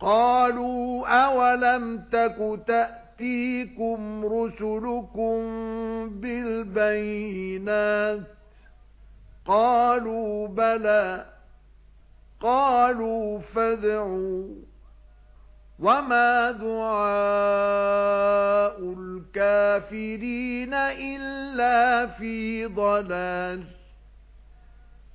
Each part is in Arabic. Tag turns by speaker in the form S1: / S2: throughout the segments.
S1: قالوا اولم تك تأتيكم رسلكم بالبينات قالوا بلى قالوا فادعوا وَمَا دُعَاءُ الْكَافِرِينَ إِلَّا فِي ضَلَالٍ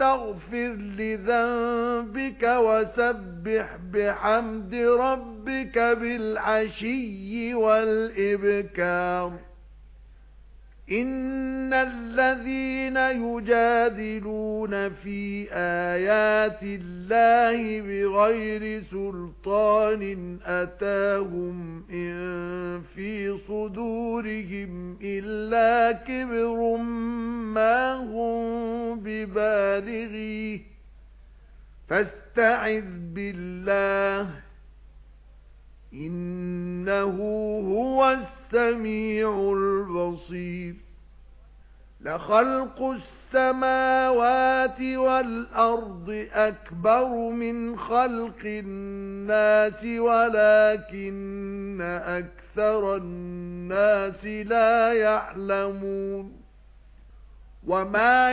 S1: وَاسْتَغْفِرْ لِذَنبِكَ وَسَبِّحْ بِحَمْدِ رَبِّكَ بِالْعَشِيِّ وَالْإِبْكَارِ. إِنَّ الَّذِينَ يُجَادِلُونَ فِي آيَاتِ اللَّهِ بِغَيْرِ سُلْطَانٍ أَتَاهُمْ إِن فِي صُدُورِهِمْ إِلَّا كِبْرٌ مَا هُمْ بِبَالِغِيهِ فَاسْتَعِذْ بِاللَّهِ إِنَّهُ هُوَ السَّمِيعُ الْبَصِيرُ. لَخَلْقُ السَّمَاوَاتِ وَالْأَرْضِ أَكْبَرُ مِنْ خَلْقِ النَّاسِ وَلَكِنَّ أَكْثَرَ النَّاسِ لَا يَعْلَمُونَ. وَمَا